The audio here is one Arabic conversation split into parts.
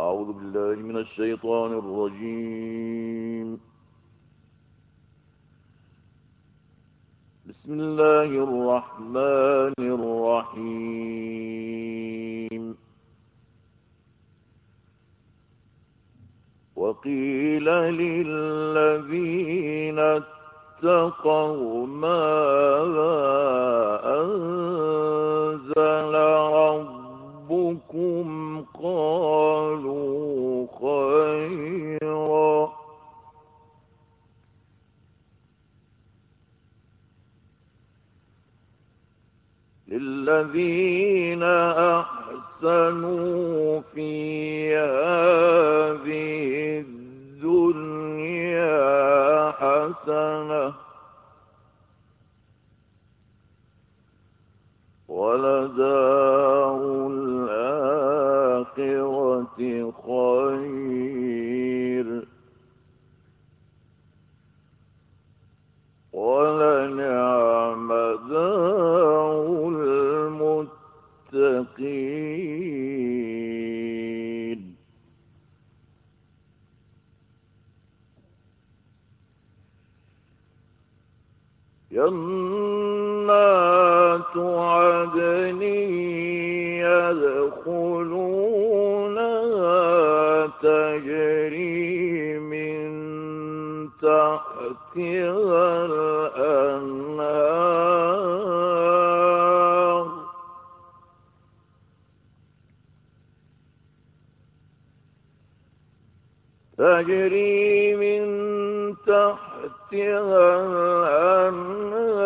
أعوذ بالله من الشيطان الرجيم. بسم الله الرحمن الرحيم. وقيل للذين اتقوا ماذا أنزل للذين أحسنوا في هذه تجري من تحتها الأنهار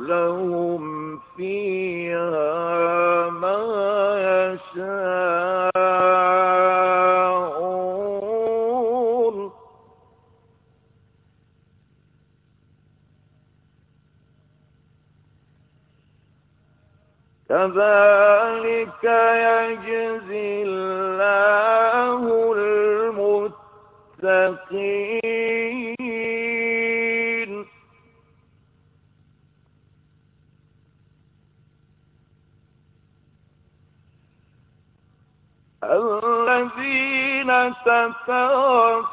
لهم فيها ما يشاءون كذلك يجزي الله المتقين. الذين تتوفاهم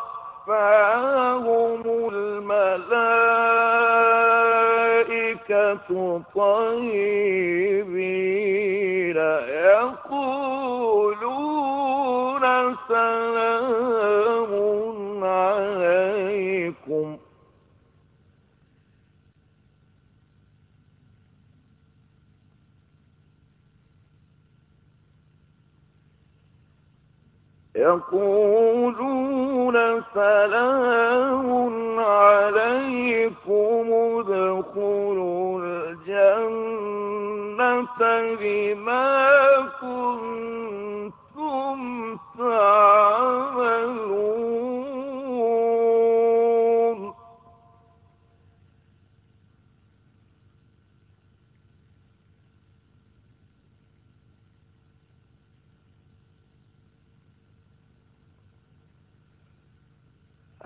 الملائكة طيبين يقولون يقولون سلام عليكم ادخلوا الجنة بما كنتم تعملون.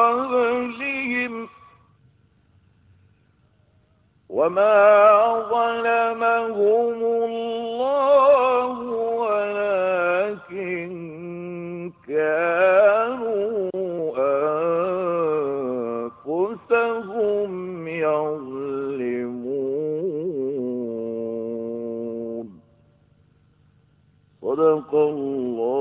قبلهم وما ظلمهم الله ولكن كانوا أنفسهم يظلمون. صدق الله